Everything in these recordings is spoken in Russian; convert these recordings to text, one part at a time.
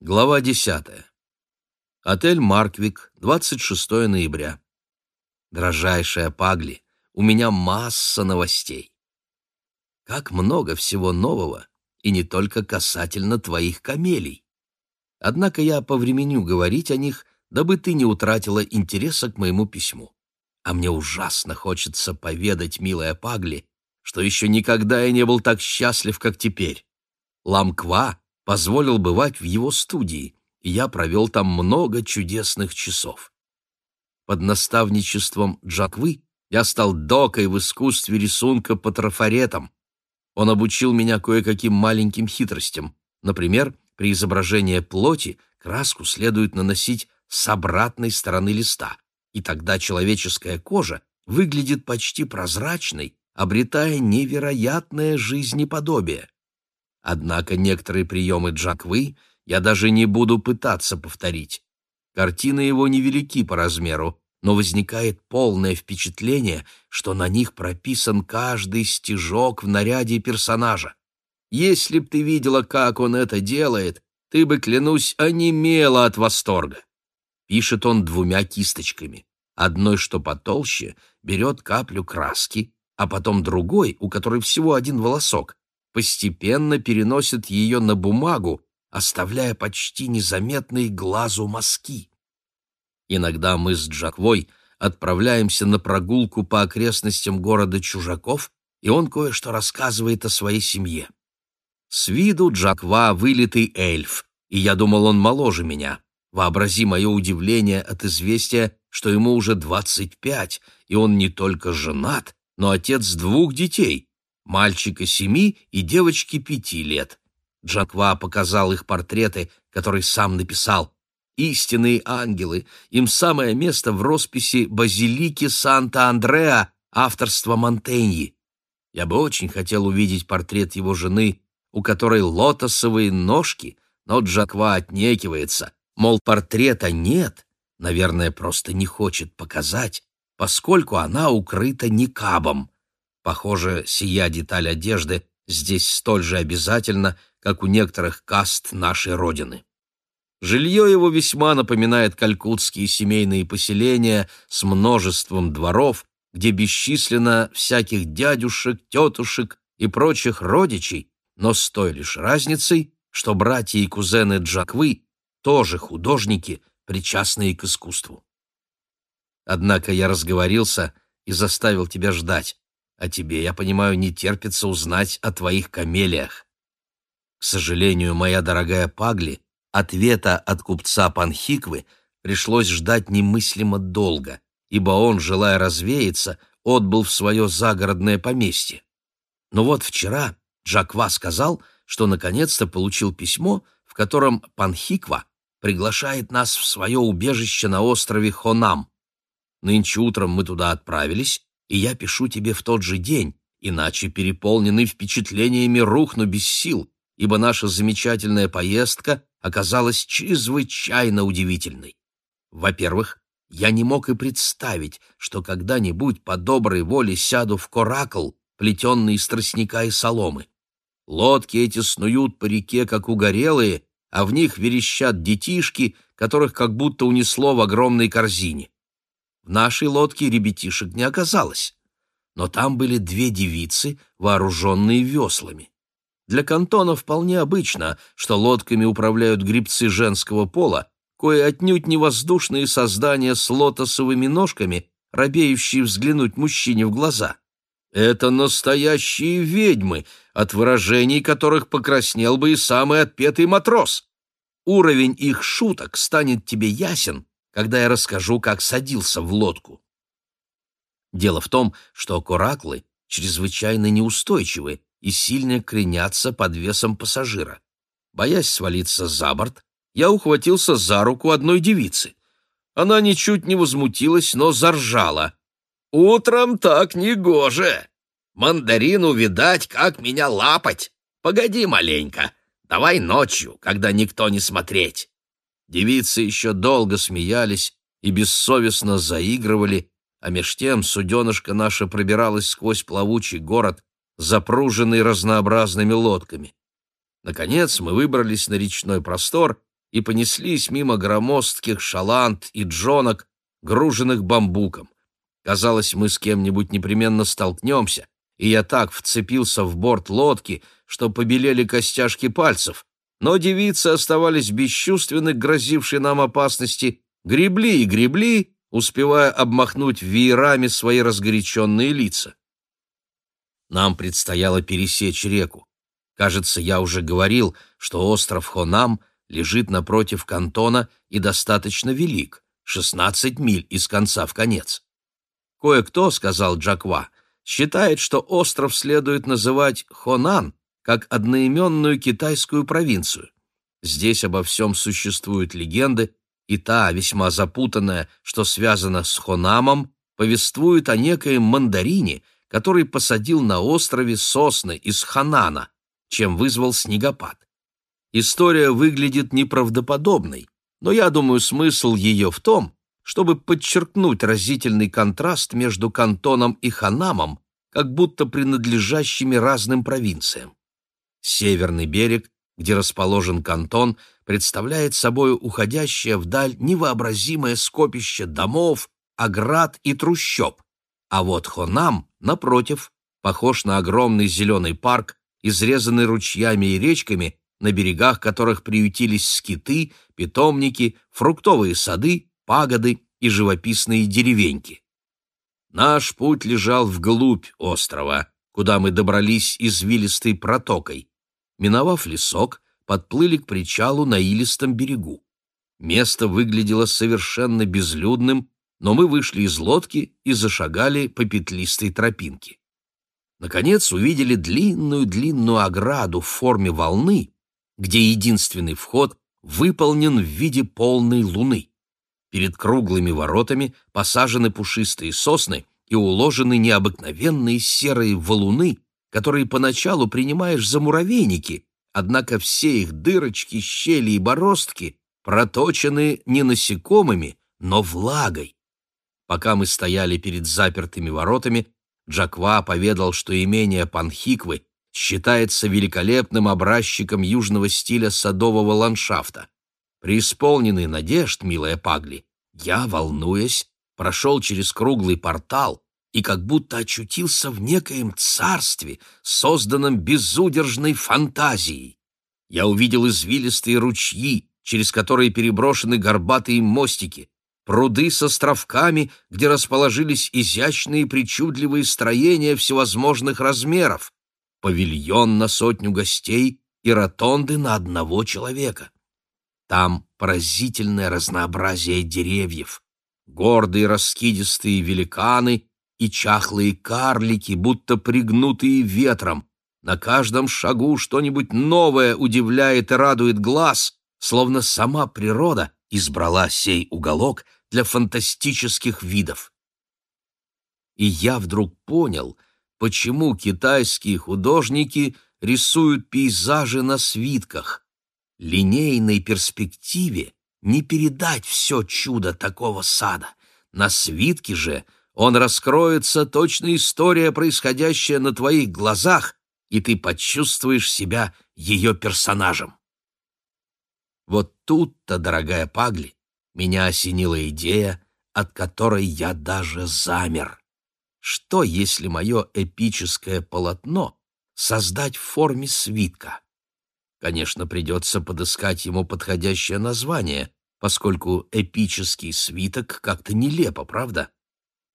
Глава 10. Отель «Марквик», 26 ноября. Дорожайшая Пагли, у меня масса новостей. Как много всего нового, и не только касательно твоих камелий. Однако я повременю говорить о них, дабы ты не утратила интереса к моему письму. А мне ужасно хочется поведать, милая Пагли, что еще никогда я не был так счастлив, как теперь. Ламква позволил бывать в его студии, и я провел там много чудесных часов. Под наставничеством Джаквы я стал докой в искусстве рисунка по трафаретам. Он обучил меня кое-каким маленьким хитростям. Например, при изображении плоти краску следует наносить с обратной стороны листа, и тогда человеческая кожа выглядит почти прозрачной, обретая невероятное жизнеподобие. Однако некоторые приемы Джаквы я даже не буду пытаться повторить. Картины его невелики по размеру, но возникает полное впечатление, что на них прописан каждый стежок в наряде персонажа. Если б ты видела, как он это делает, ты бы, клянусь, онемела от восторга. Пишет он двумя кисточками. Одной, что потолще, берет каплю краски, а потом другой, у которой всего один волосок, постепенно переносит ее на бумагу, оставляя почти незаметные глазу мазки. Иногда мы с Джаквой отправляемся на прогулку по окрестностям города чужаков, и он кое-что рассказывает о своей семье. С виду Джаква — вылитый эльф, и я думал, он моложе меня. Вообрази мое удивление от известия, что ему уже двадцать пять, и он не только женат, но отец двух детей, мальчика семи и девочки пяти лет. Джаква показал их портреты, которые сам написал. Истинные ангелы, им самое место в росписи базилики Санта-Андреа авторства Монтеньи. Я бы очень хотел увидеть портрет его жены, у которой лотосовые ножки, но Джаква отнекивается, мол, портрета нет, наверное, просто не хочет показать, поскольку она укрыта никабом. Похоже, сия деталь одежды здесь столь же обязательна, как у некоторых каст нашей Родины. Жилье его весьма напоминает калькутские семейные поселения с множеством дворов, где бесчисленно всяких дядюшек, тетушек и прочих родичей, но с той лишь разницей, что братья и кузены Джаквы тоже художники, причастные к искусству. Однако я разговорился и заставил тебя ждать. А тебе, я понимаю, не терпится узнать о твоих камелиях. К сожалению, моя дорогая Пагли, ответа от купца Панхиквы пришлось ждать немыслимо долго, ибо он, желая развеяться, отбыл в свое загородное поместье. Но вот вчера Джаква сказал, что наконец-то получил письмо, в котором Панхиква приглашает нас в свое убежище на острове Хонам. Нынче утром мы туда отправились, и я пишу тебе в тот же день, иначе переполненный впечатлениями рухну без сил, ибо наша замечательная поездка оказалась чрезвычайно удивительной. Во-первых, я не мог и представить, что когда-нибудь по доброй воле сяду в коракл, плетенный из тростника и соломы. Лодки эти снуют по реке, как угорелые, а в них верещат детишки, которых как будто унесло в огромной корзине. В нашей лодке ребятишек не оказалось, но там были две девицы, вооруженные веслами. Для кантона вполне обычно, что лодками управляют грибцы женского пола, кое отнюдь не воздушные создания с лотосовыми ножками, робеющие взглянуть мужчине в глаза. Это настоящие ведьмы, от выражений которых покраснел бы и самый отпетый матрос. Уровень их шуток станет тебе ясен, когда я расскажу, как садился в лодку. Дело в том, что кораклы чрезвычайно неустойчивы и сильно кренятся под весом пассажира. Боясь свалиться за борт, я ухватился за руку одной девицы. Она ничуть не возмутилась, но заржала. «Утром так не гоже! Мандарину видать, как меня лапать! Погоди маленько, давай ночью, когда никто не смотреть!» Девицы еще долго смеялись и бессовестно заигрывали, а меж тем суденышко наше пробиралось сквозь плавучий город, запруженный разнообразными лодками. Наконец мы выбрались на речной простор и понеслись мимо громоздких шаланд и джонок, груженных бамбуком. Казалось, мы с кем-нибудь непременно столкнемся, и я так вцепился в борт лодки, что побелели костяшки пальцев. Но девицы оставались бесчувственны к грозившей нам опасности, гребли и гребли, успевая обмахнуть веерами свои разгоряченные лица. Нам предстояло пересечь реку. Кажется, я уже говорил, что остров Хонам лежит напротив кантона и достаточно велик, 16 миль из конца в конец. Кое-кто, сказал Джаква, считает, что остров следует называть Хонан, как одноименную китайскую провинцию. Здесь обо всем существуют легенды, и та, весьма запутанная, что связана с Хонамом, повествует о некоем мандарине, который посадил на острове сосны из Ханана, чем вызвал снегопад. История выглядит неправдоподобной, но я думаю, смысл ее в том, чтобы подчеркнуть разительный контраст между Кантоном и Ханамом, как будто принадлежащими разным провинциям. Северный берег, где расположен Кантон, представляет собой уходящее вдаль невообразимое скопище домов, оград и трущоб, а вот Хонам, напротив, похож на огромный зеленый парк, изрезанный ручьями и речками, на берегах которых приютились скиты, питомники, фруктовые сады, пагоды и живописные деревеньки. Наш путь лежал вглубь острова, куда мы добрались извилистой протокой. Миновав лесок, подплыли к причалу на илистом берегу. Место выглядело совершенно безлюдным, но мы вышли из лодки и зашагали по петлистой тропинке. Наконец увидели длинную-длинную ограду в форме волны, где единственный вход выполнен в виде полной луны. Перед круглыми воротами посажены пушистые сосны и уложены необыкновенные серые валуны, которые поначалу принимаешь за муравейники, однако все их дырочки, щели и бороздки проточены не насекомыми, но влагой. Пока мы стояли перед запертыми воротами, Джаква поведал, что имение Панхиквы считается великолепным образчиком южного стиля садового ландшафта. Преисполненный надежд, милая Пагли, я, волнуясь, прошел через круглый портал и как будто очутился в некоем царстве, созданном безудержной фантазией. Я увидел извилистые ручьи, через которые переброшены горбатые мостики, пруды с островками, где расположились изящные причудливые строения всевозможных размеров, павильон на сотню гостей и ротонды на одного человека. Там поразительное разнообразие деревьев, гордые раскидистые великаны и чахлые карлики, будто пригнутые ветром. На каждом шагу что-нибудь новое удивляет и радует глаз, словно сама природа избрала сей уголок — для фантастических видов. И я вдруг понял, почему китайские художники рисуют пейзажи на свитках. Линейной перспективе не передать все чудо такого сада. На свитке же он раскроется точно история, происходящая на твоих глазах, и ты почувствуешь себя ее персонажем. Вот тут-то, дорогая Пагли, меня осенила идея, от которой я даже замер. Что, если мое эпическое полотно создать в форме свитка? Конечно, придется подыскать ему подходящее название, поскольку эпический свиток как-то нелепо, правда?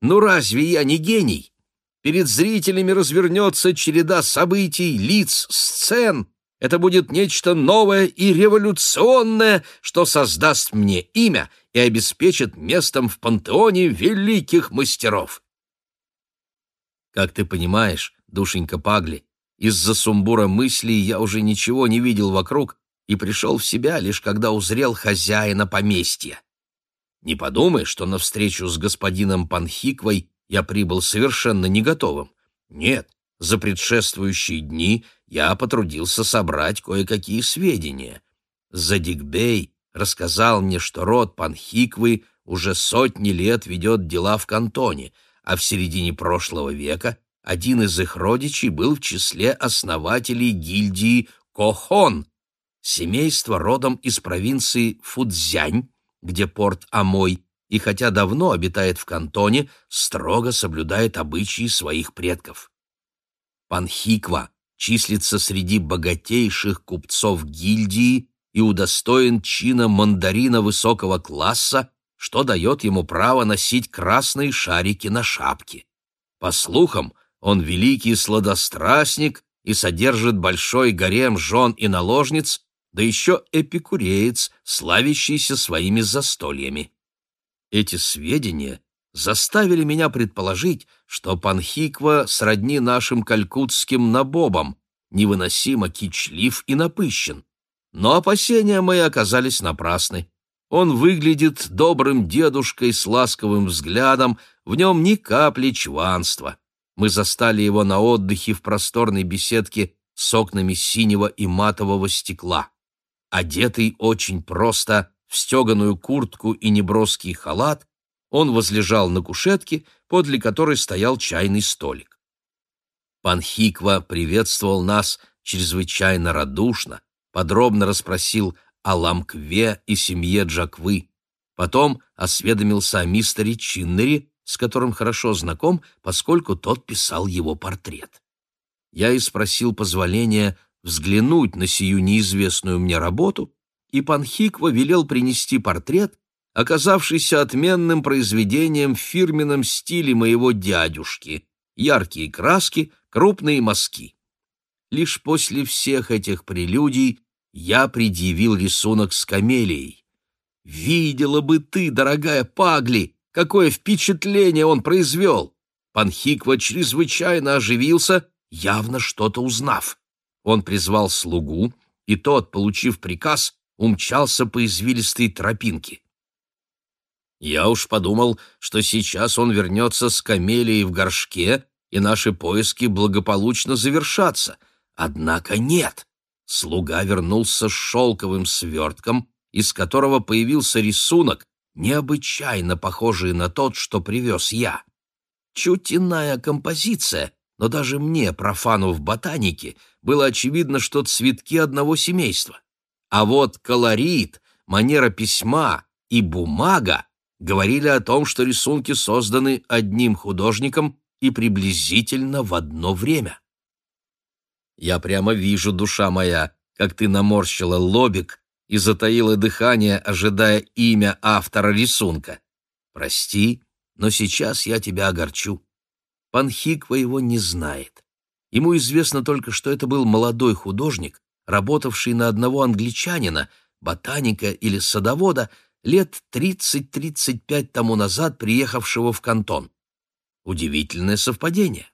Ну разве я не гений? Перед зрителями развернется череда событий, лиц, сцен, это будет нечто новое и революционное, что создаст мне имя и обеспечит местом в пантеоне великих мастеров. Как ты понимаешь, душенька Пагли, из-за сумбура мыслей я уже ничего не видел вокруг и пришел в себя, лишь когда узрел хозяина поместья. Не подумай, что на встречу с господином Панхиквой я прибыл совершенно не готовым. Нет, за предшествующие дни я потрудился собрать кое-какие сведения. Задигбей рассказал мне, что род Панхиквы уже сотни лет ведет дела в кантоне, а в середине прошлого века один из их родичей был в числе основателей гильдии Кохон. семейство родом из провинции Фудзянь, где порт Амой, и хотя давно обитает в кантоне, строго соблюдает обычаи своих предков. Панхиква числится среди богатейших купцов гильдии и удостоен чина мандарина высокого класса, что дает ему право носить красные шарики на шапке. По слухам, он великий сладострастник и содержит большой гарем жен и наложниц, да еще эпикуреец, славящийся своими застольями. Эти сведения заставили меня предположить, что Панхиква сродни нашим калькутским набобам, невыносимо кичлив и напыщен. Но опасения мои оказались напрасны. Он выглядит добрым дедушкой с ласковым взглядом, в нем ни капли чванства. Мы застали его на отдыхе в просторной беседке с окнами синего и матового стекла. Одетый очень просто, в стеганую куртку и неброский халат, он возлежал на кушетке, подле которой стоял чайный столик. Пан Хиква приветствовал нас чрезвычайно радушно, подробно расспросил о Ламкве и семье Джаквы. Потом осведомился о мистере Чиннере, с которым хорошо знаком, поскольку тот писал его портрет. Я и спросил позволения взглянуть на сию неизвестную мне работу, и пан Хиква велел принести портрет, оказавшийся отменным произведением в фирменном стиле моего дядюшки, яркие краски, крупные мазки. Лишь после всех этих прелюдий я предъявил рисунок с камелией. Видела бы ты, дорогая Пагли, какое впечатление он произвел! Панхиква чрезвычайно оживился, явно что-то узнав. Он призвал слугу, и тот, получив приказ, умчался по извилистой тропинке. Я уж подумал, что сейчас он вернется с камелией в горшке, и наши поиски благополучно завершатся. Однако нет. Слуга вернулся с шелковым свертком, из которого появился рисунок, необычайно похожий на тот, что привез я. Чуть иная композиция, но даже мне, профану в ботанике, было очевидно, что цветки одного семейства. А вот колорит, манера письма и бумага говорили о том, что рисунки созданы одним художником и приблизительно в одно время. Я прямо вижу, душа моя, как ты наморщила лобик и затаила дыхание, ожидая имя автора рисунка. Прости, но сейчас я тебя огорчу. Панхиква его не знает. Ему известно только, что это был молодой художник, работавший на одного англичанина, ботаника или садовода, лет 30-35 тому назад приехавшего в кантон. Удивительное совпадение.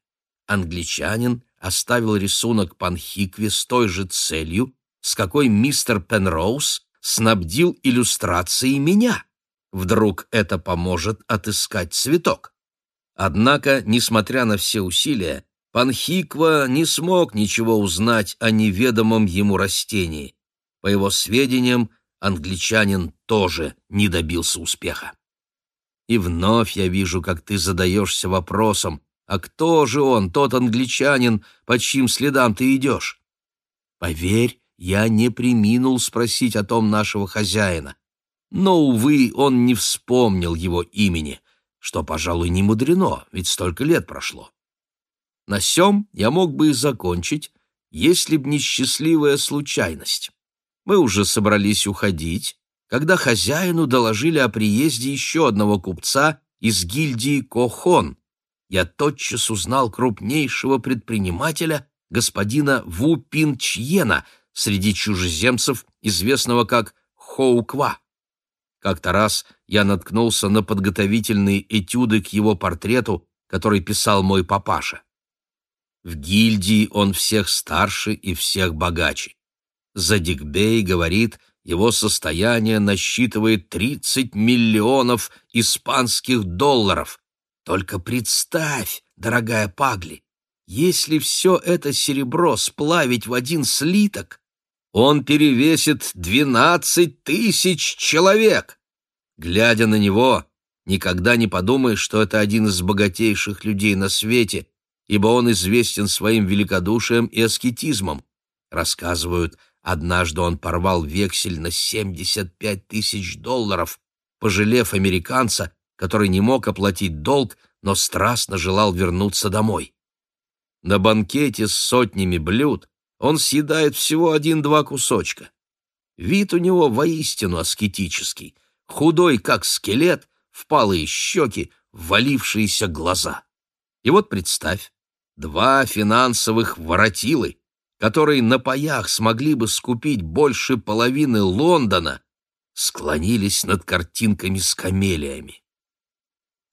Англичанин оставил рисунок Панхикве с той же целью, с какой мистер Пенроуз снабдил иллюстрацией меня. Вдруг это поможет отыскать цветок. Однако, несмотря на все усилия, Панхиква не смог ничего узнать о неведомом ему растении. По его сведениям, англичанин тоже не добился успеха. И вновь я вижу, как ты задаешься вопросом, а кто же он, тот англичанин, по чьим следам ты идешь? Поверь, я не приминул спросить о том нашего хозяина. Но, увы, он не вспомнил его имени, что, пожалуй, не мудрено, ведь столько лет прошло. На сём я мог бы и закончить, если б не счастливая случайность. Мы уже собрались уходить, когда хозяину доложили о приезде еще одного купца из гильдии Кохон. Я тотчас узнал крупнейшего предпринимателя, господина Ву Пин Чьена, среди чужеземцев, известного как Хоуква. Как-то раз я наткнулся на подготовительные этюды к его портрету, который писал мой папаша. В гильдии он всех старше и всех богаче. Задикбей говорит, его состояние насчитывает 30 миллионов испанских долларов. Только представь, дорогая Пагли, если все это серебро сплавить в один слиток, он перевесит 12 тысяч человек. Глядя на него, никогда не подумаешь, что это один из богатейших людей на свете, ибо он известен своим великодушием и аскетизмом. Рассказывают, Однажды он порвал вексель на 75 тысяч долларов, пожалев американца, который не мог оплатить долг, но страстно желал вернуться домой. На банкете с сотнями блюд он съедает всего один-два кусочка. Вид у него воистину аскетический, худой, как скелет, впалые щеки, ввалившиеся глаза. И вот представь, два финансовых воротилы, которые на паях смогли бы скупить больше половины Лондона, склонились над картинками с камелиями.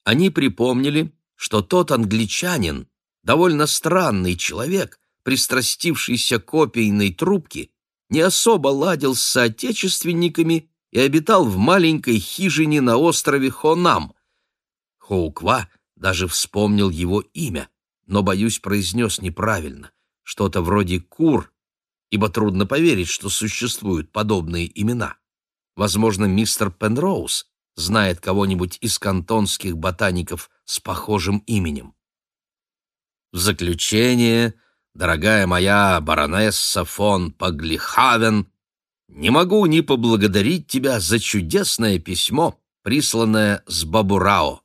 Они припомнили, что тот англичанин, довольно странный человек, пристрастившийся к опийной трубке, не особо ладил с соотечественниками и обитал в маленькой хижине на острове Хонам. Хоуква даже вспомнил его имя, но, боюсь, произнес неправильно, что-то вроде «кур», ибо трудно поверить, что существуют подобные имена. Возможно, мистер Пенроуз знает кого-нибудь из кантонских ботаников с похожим именем. В заключение, дорогая моя баронесса фон Паглихавен, не могу не поблагодарить тебя за чудесное письмо, присланное с Бабурао.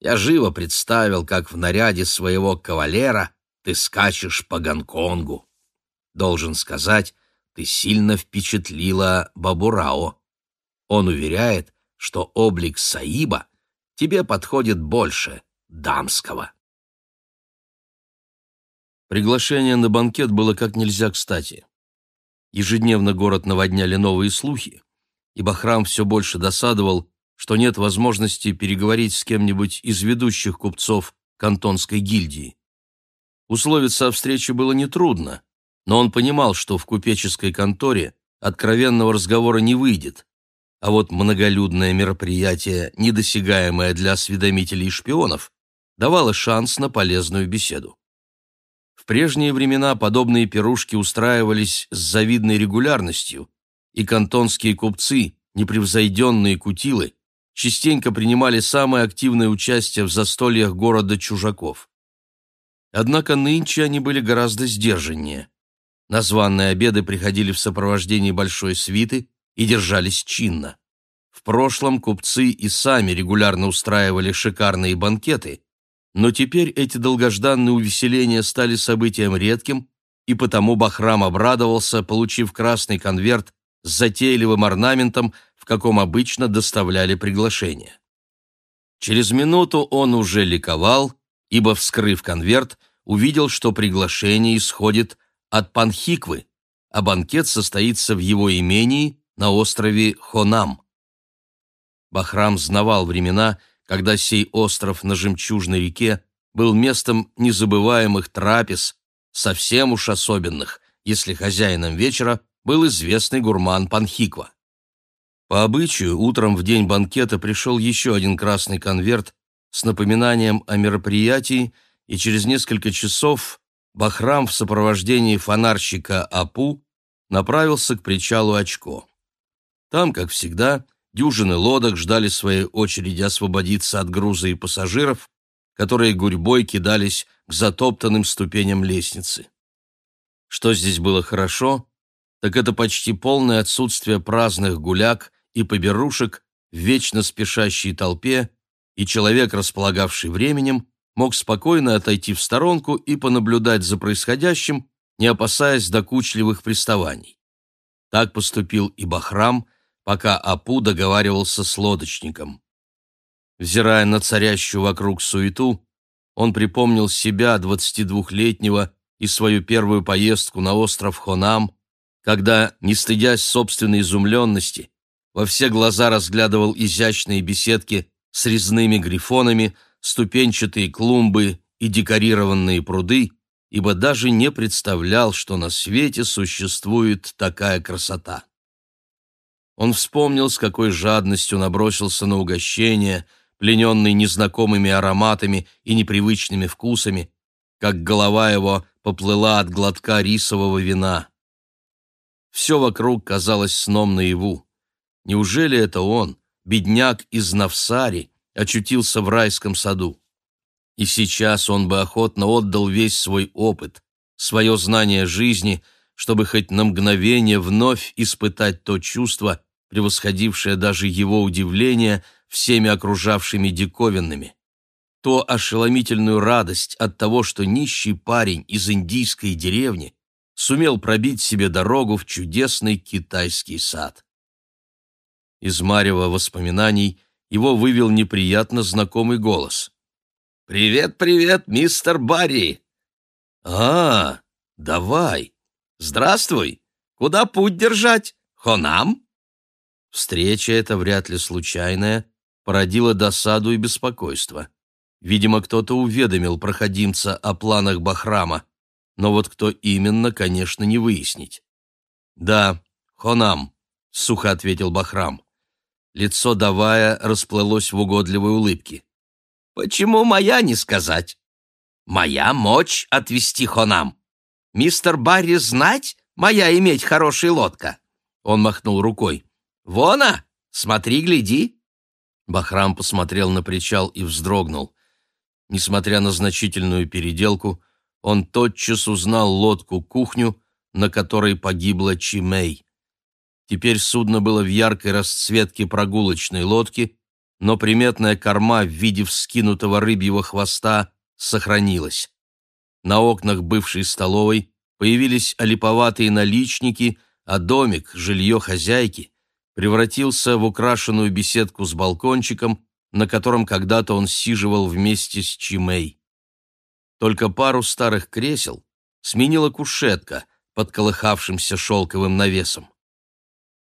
Я живо представил, как в наряде своего кавалера ты скачешь по Гонконгу. Должен сказать, ты сильно впечатлила Бабурао. Он уверяет, что облик Саиба тебе подходит больше дамского. Приглашение на банкет было как нельзя кстати. Ежедневно город наводняли новые слухи, и Бахрам все больше досадовал, что нет возможности переговорить с кем-нибудь из ведущих купцов кантонской гильдии. Условиться о встрече было нетрудно, но он понимал, что в купеческой конторе откровенного разговора не выйдет, а вот многолюдное мероприятие, недосягаемое для осведомителей и шпионов, давало шанс на полезную беседу. В прежние времена подобные пирушки устраивались с завидной регулярностью, и кантонские купцы, непревзойденные кутилы, частенько принимали самое активное участие в застольях города чужаков. Однако нынче они были гораздо сдержаннее. На званные обеды приходили в сопровождении большой свиты и держались чинно. В прошлом купцы и сами регулярно устраивали шикарные банкеты, но теперь эти долгожданные увеселения стали событием редким, и потому Бахрам обрадовался, получив красный конверт с затейливым орнаментом, в каком обычно доставляли приглашение. Через минуту он уже ликовал, ибо, вскрыв конверт, увидел, что приглашение исходит от Панхиквы, а банкет состоится в его имении на острове Хонам. Бахрам знавал времена, когда сей остров на жемчужной реке был местом незабываемых трапез, совсем уж особенных, если хозяином вечера был известный гурман Панхиква. По обычаю, утром в день банкета пришел еще один красный конверт с напоминанием о мероприятии, и через несколько часов Бахрам в сопровождении фонарщика Апу направился к причалу Очко. Там, как всегда, дюжины лодок ждали своей очереди освободиться от груза и пассажиров, которые гурьбой кидались к затоптанным ступеням лестницы. Что здесь было хорошо, так это почти полное отсутствие праздных гуляк и поберушек в вечно спешащей толпе, и человек, располагавший временем, мог спокойно отойти в сторонку и понаблюдать за происходящим, не опасаясь докучливых приставаний. Так поступил и Бахрам, пока Апу договаривался с лодочником. Взирая на царящую вокруг суету, он припомнил себя, 22-летнего, и свою первую поездку на остров Хонам, когда, не стыдясь собственной изумленности, во все глаза разглядывал изящные беседки с резными грифонами, ступенчатые клумбы и декорированные пруды, ибо даже не представлял, что на свете существует такая красота. Он вспомнил, с какой жадностью набросился на угощение, плененный незнакомыми ароматами и непривычными вкусами, как голова его поплыла от глотка рисового вина. Все вокруг казалось сном наяву. Неужели это он, бедняк из Навсари, очутился в райском саду? И сейчас он бы охотно отдал весь свой опыт, свое знание жизни, чтобы хоть на мгновение вновь испытать то чувство, превосходившее даже его удивление всеми окружавшими диковинными. То ошеломительную радость от того, что нищий парень из индийской деревни сумел пробить себе дорогу в чудесный китайский сад. Из марева воспоминаний его вывел неприятно знакомый голос. «Привет, привет, мистер Барри!» «А, давай! Здравствуй! Куда путь держать? Хонам?» Встреча эта, вряд ли случайная, породила досаду и беспокойство. Видимо, кто-то уведомил проходимца о планах Бахрама, но вот кто именно, конечно, не выяснить. «Да, Хонам», — сухо ответил Бахрам. Лицо Давая расплылось в угодливой улыбке. «Почему моя не сказать? Моя мочь отвести Хонам. Мистер Барри знать, моя иметь хорошая лодка?» Он махнул рукой. «Вона, смотри, гляди!» Бахрам посмотрел на причал и вздрогнул. Несмотря на значительную переделку, он тотчас узнал лодку-кухню, на которой погибла Чимей. Теперь судно было в яркой расцветке прогулочной лодки, но приметная корма в виде вскинутого рыбьего хвоста сохранилась. На окнах бывшей столовой появились олиповатые наличники, а домик, жилье хозяйки, превратился в украшенную беседку с балкончиком, на котором когда-то он сиживал вместе с Чимей. Только пару старых кресел сменила кушетка под колыхавшимся шелковым навесом.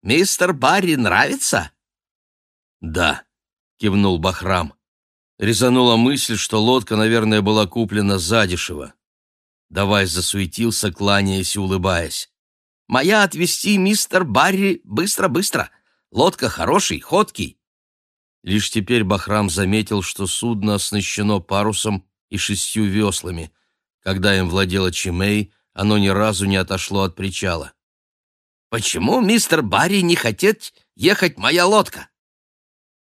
Мистер Барри нравится?» «Да», — кивнул Бахрам. Резанула мысль, что лодка, наверное, была куплена задешево. Давай засуетился, кланяясь и улыбаясь. «Моя отвезти мистер Барри быстро-быстро. Лодка хороший, ходкий». Лишь теперь Бахрам заметил, что судно оснащено парусом и шестью веслами. Когда им владела Чимей, оно ни разу не отошло от причала. Почему мистер Барри не хотет ехать моя лодка?»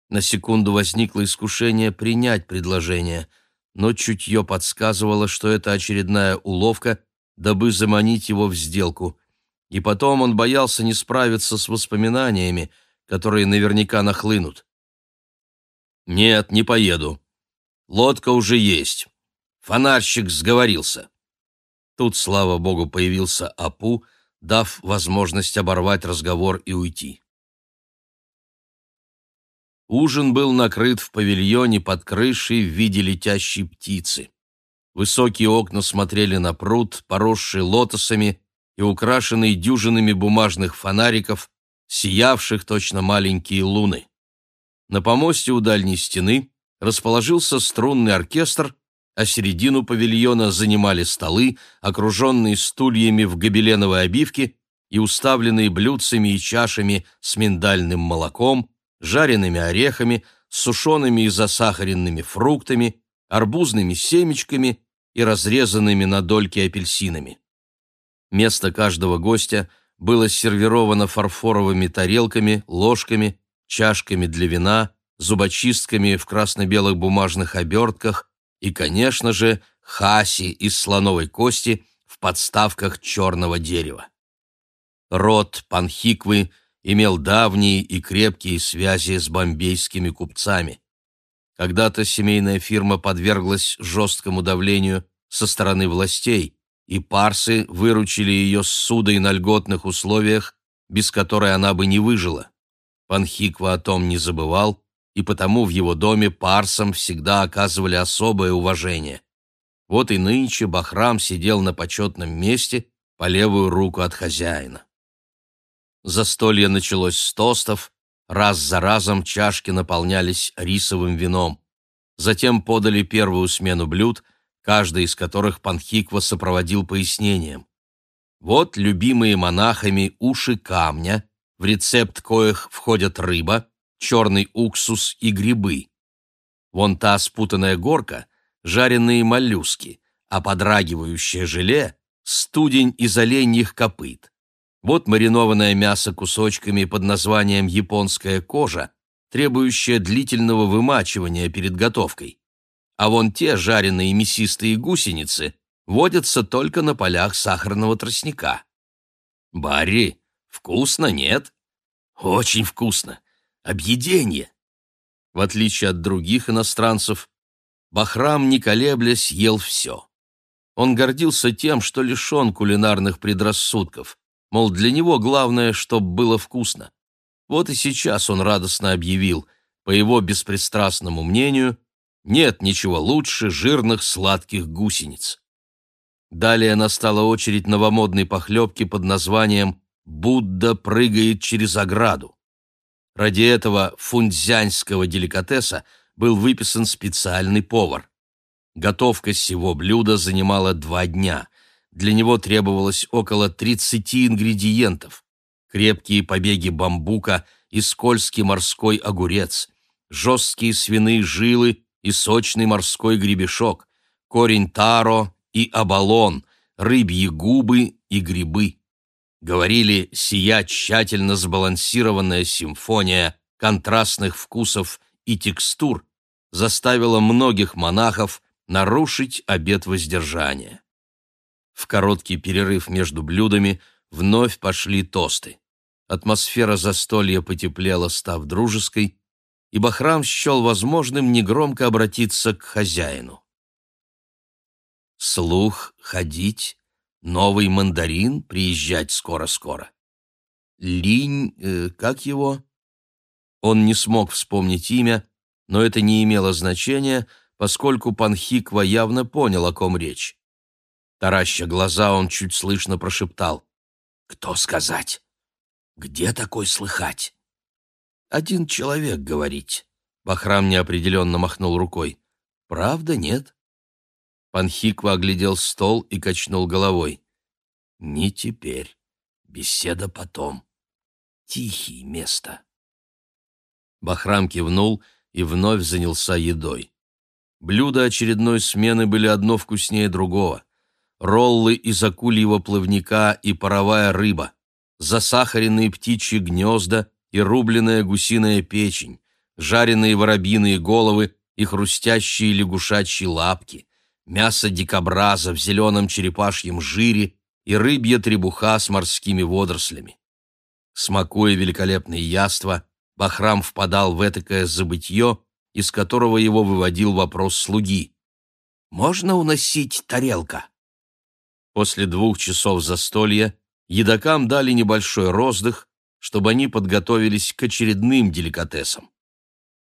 На секунду возникло искушение принять предложение, но чутье подсказывало, что это очередная уловка, дабы заманить его в сделку. И потом он боялся не справиться с воспоминаниями, которые наверняка нахлынут. «Нет, не поеду. Лодка уже есть. Фонарщик сговорился». Тут, слава богу, появился Апу, дав возможность оборвать разговор и уйти. Ужин был накрыт в павильоне под крышей в виде летящей птицы. Высокие окна смотрели на пруд, поросший лотосами и украшенный дюжинами бумажных фонариков, сиявших точно маленькие луны. На помосте у дальней стены расположился струнный оркестр, а середину павильона занимали столы, окруженные стульями в гобеленовой обивке и уставленные блюдцами и чашами с миндальным молоком, жареными орехами, сушеными и засахаренными фруктами, арбузными семечками и разрезанными на дольки апельсинами. Место каждого гостя было сервировано фарфоровыми тарелками, ложками, чашками для вина, зубочистками в красно-белых бумажных обертках, и, конечно же, хаси из слоновой кости в подставках черного дерева. Род Панхиквы имел давние и крепкие связи с бомбейскими купцами. Когда-то семейная фирма подверглась жесткому давлению со стороны властей, и парсы выручили ее с судой на льготных условиях, без которой она бы не выжила. Панхиква о том не забывал и потому в его доме парсам всегда оказывали особое уважение. Вот и нынче Бахрам сидел на почетном месте по левую руку от хозяина. Застолье началось с тостов, раз за разом чашки наполнялись рисовым вином. Затем подали первую смену блюд, каждый из которых Панхиква сопроводил пояснением. Вот любимые монахами уши камня, в рецепт коих входят рыба, черный уксус и грибы. Вон та спутанная горка — жареные моллюски, а подрагивающее желе — студень из оленьих копыт. Вот маринованное мясо кусочками под названием «японская кожа», требующая длительного вымачивания перед готовкой. А вон те жареные мясистые гусеницы водятся только на полях сахарного тростника. «Барри, вкусно, нет?» «Очень вкусно. Объедение!» В отличие от других иностранцев, Бахрам, не колеблясь, ел все. Он гордился тем, что лишен кулинарных предрассудков, мол, для него главное, чтобы было вкусно. Вот и сейчас он радостно объявил, по его беспристрастному мнению, нет ничего лучше жирных сладких гусениц. Далее настала очередь новомодной похлебки под названием «Будда прыгает через ограду». Ради этого фунцзянского деликатеса был выписан специальный повар. Готовка всего блюда занимала два дня. Для него требовалось около 30 ингредиентов. Крепкие побеги бамбука и скользкий морской огурец, жесткие свиные жилы и сочный морской гребешок, корень таро и абалон, рыбьи губы и грибы. Говорили, сия тщательно сбалансированная симфония контрастных вкусов и текстур заставила многих монахов нарушить обет воздержания. В короткий перерыв между блюдами вновь пошли тосты. Атмосфера застолья потеплела, став дружеской, и Бахрам счел возможным негромко обратиться к хозяину. «Слух ходить, новый мандарин приезжать скоро-скоро. Линь, э, как его?» Он не смог вспомнить имя, но это не имело значения, поскольку Панхиква явно понял, о ком речь. Тараща глаза, он чуть слышно прошептал. «Кто сказать? Где такой слыхать?» «Один человек говорить». Бахрам неопределенно махнул рукой. «Правда, нет?» Панхиква оглядел стол и качнул головой. «Не теперь. Беседа потом. Тихие место». Бахрам кивнул и вновь занялся едой. Блюда очередной смены были одно вкуснее другого. Роллы из акульего плавника и паровая рыба, засахаренные птичьи гнезда и рубленная гусиная печень, жареные воробьиные головы и хрустящие лягушачьи лапки, мясо дикобраза в зеленом черепашьем жире и рыбья требуха с морскими водорослями. Смакуя великолепные яства, Бахрам впадал в этакое забытье, из которого его выводил вопрос слуги. «Можно уносить тарелка?» После двух часов застолья едокам дали небольшой роздых, чтобы они подготовились к очередным деликатесам.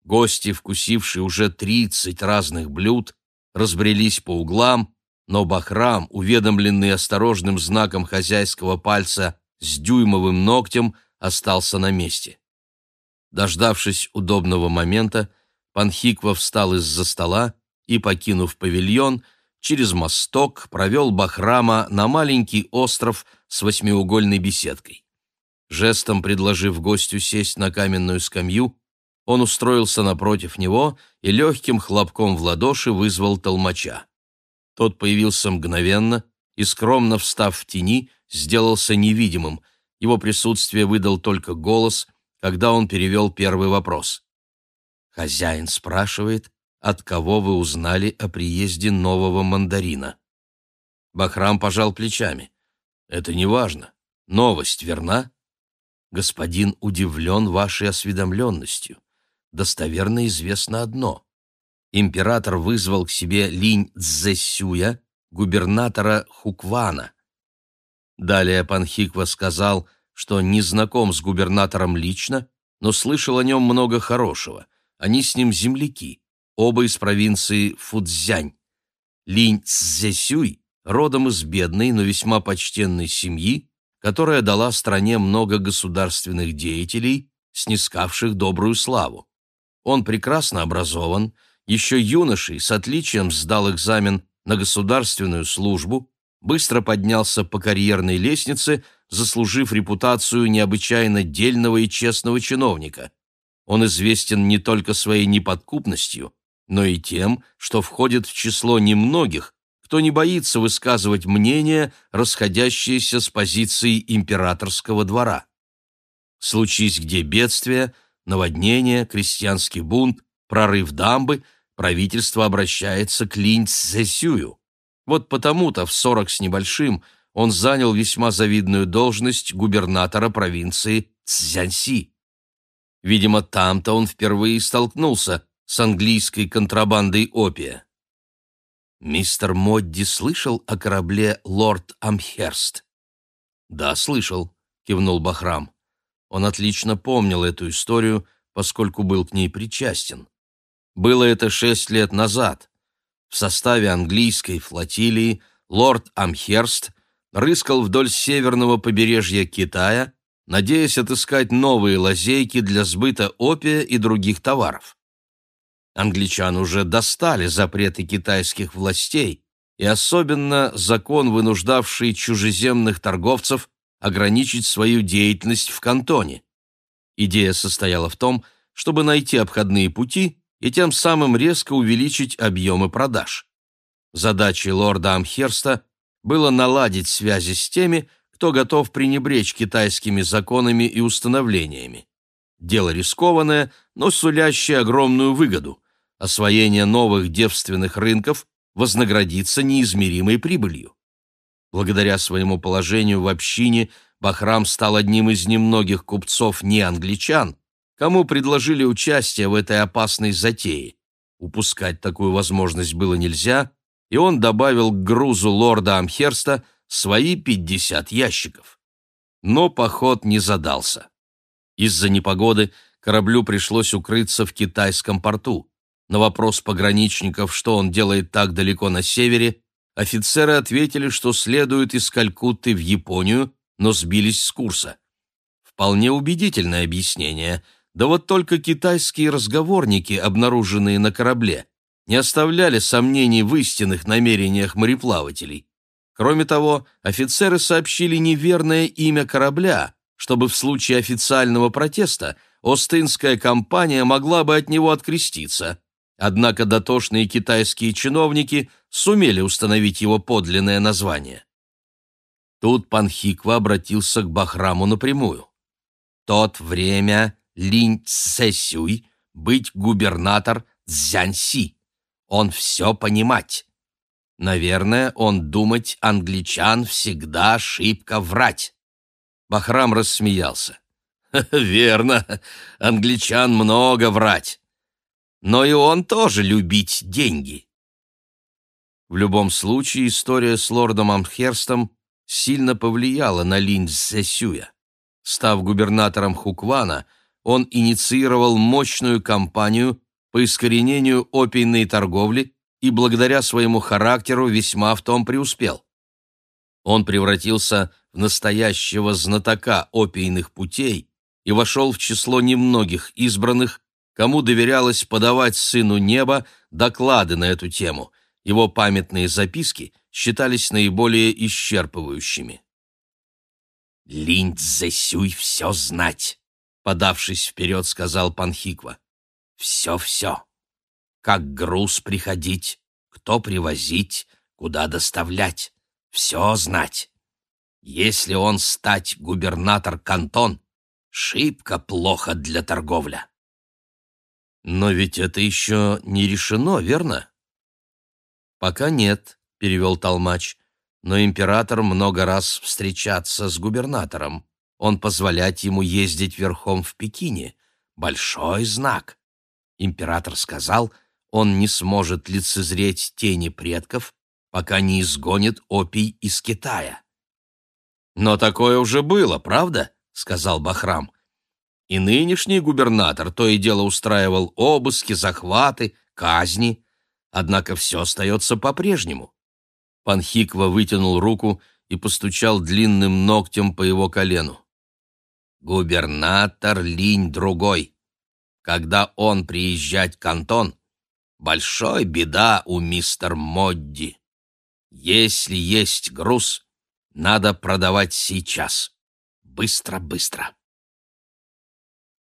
Гости, вкусившие уже тридцать разных блюд, разбрелись по углам, но Бахрам, уведомленный осторожным знаком хозяйского пальца с дюймовым ногтем, остался на месте. Дождавшись удобного момента, Панхиква встал из-за стола и, покинув павильон, через мосток провел Бахрама на маленький остров с восьмиугольной беседкой. Жестом предложив гостю сесть на каменную скамью, он устроился напротив него и легким хлопком в ладоши вызвал толмача. Тот появился мгновенно и, скромно встав в тени, сделался невидимым. Его присутствие выдал только голос — когда он перевел первый вопрос. Хозяин спрашивает, от кого вы узнали о приезде нового мандарина. Бахрам пожал плечами. Это не важно. Новость верна? Господин удивлен вашей осведомленностью. Достоверно известно одно. Император вызвал к себе Линь Цзэсюя, губернатора Хуквана. Далее Панхиква сказал — что не знаком с губернатором лично, но слышал о нем много хорошего. Они с ним земляки, оба из провинции Фудзянь. Линь Цзэсюй родом из бедной, но весьма почтенной семьи, которая дала стране много государственных деятелей, снискавших добрую славу. Он прекрасно образован, еще юношей с отличием сдал экзамен на государственную службу, быстро поднялся по карьерной лестнице – заслужив репутацию необычайно дельного и честного чиновника. Он известен не только своей неподкупностью, но и тем, что входит в число немногих, кто не боится высказывать мнения, расходящиеся с позицией императорского двора. Случись где бедствие, наводнение, крестьянский бунт, прорыв дамбы, правительство обращается к Линь Цзэсюю. Вот потому-то в сорок с небольшим он занял весьма завидную должность губернатора провинции Цзянси. Видимо, там-то он впервые столкнулся с английской контрабандой опия. «Мистер Модди слышал о корабле «Лорд Амхерст»?» «Да, слышал», — кивнул Бахрам. Он отлично помнил эту историю, поскольку был к ней причастен. Было это шесть лет назад. В составе английской флотилии лорд Амхерст рыскал вдоль северного побережья Китая, надеясь отыскать новые лазейки для сбыта опия и других товаров. Англичан уже достали запреты китайских властей, и особенно закон, вынуждавший чужеземных торговцев ограничить свою деятельность в кантоне. Идея состояла в том, чтобы найти обходные пути и тем самым резко увеличить объемы продаж. Задачей лорда Амхерста было наладить связи с теми, кто готов пренебречь китайскими законами и установлениями. Дело рискованное, но сулящее огромную выгоду. Освоение новых девственных рынков вознаградится неизмеримой прибылью. Благодаря своему положению в общине Бахрам стал одним из немногих купцов не англичан, кому предложили участие в этой опасной затее. Упускать такую возможность было нельзя, и он добавил к грузу лорда Амхерста свои 50 ящиков. Но поход не задался. Из-за непогоды кораблю пришлось укрыться в китайском порту. На вопрос пограничников, что он делает так далеко на севере, офицеры ответили, что следуют из Калькутты в Японию, но сбились с курса. Вполне убедительное объяснение, да вот только китайские разговорники, обнаруженные на корабле, не оставляли сомнений в истинных намерениях мореплавателей. Кроме того, офицеры сообщили неверное имя корабля, чтобы в случае официального протеста Остинская компания могла бы от него откреститься. Однако дотошные китайские чиновники сумели установить его подлинное название. Тут Панхиква обратился к Бахраму напрямую. «Тот время Линь Цесюй быть губернатор Цзянси. Он все понимать. Наверное, он думать англичан всегда шибко врать». Бахрам рассмеялся. «Верно, англичан много врать. Но и он тоже любить деньги». В любом случае, история с лордом Амхерстом сильно повлияло на Цзэсюя. Став губернатором Хуквана, он инициировал мощную кампанию по искоренению опийной торговли и благодаря своему характеру весьма в том преуспел. Он превратился в настоящего знатока опийных путей и вошел в число немногих избранных, кому доверялось подавать сыну неба доклады на эту тему. Его памятные записки считались наиболее исчерпывающими. «Линь Цзэсюй все знать», — подавшись вперед, сказал Панхиква. «Все-все. Как груз приходить, кто привозить, куда доставлять. Все знать. Если он стать губернатор кантон, шибко плохо для торговля». «Но ведь это еще не решено, верно?» «Пока нет», перевел толмач, но император много раз встречаться с губернатором. Он позволять ему ездить верхом в Пекине. Большой знак. Император сказал, он не сможет лицезреть тени предков, пока не изгонит опий из Китая. «Но такое уже было, правда?» — сказал Бахрам. И нынешний губернатор то и дело устраивал обыски, захваты, казни, однако все остается по-прежнему. Панхиква вытянул руку и постучал длинным ногтем по его колену. «Губернатор Линь другой. Когда он приезжать в кантон, большой беда у мистер Модди. Если есть груз, надо продавать сейчас. Быстро-быстро».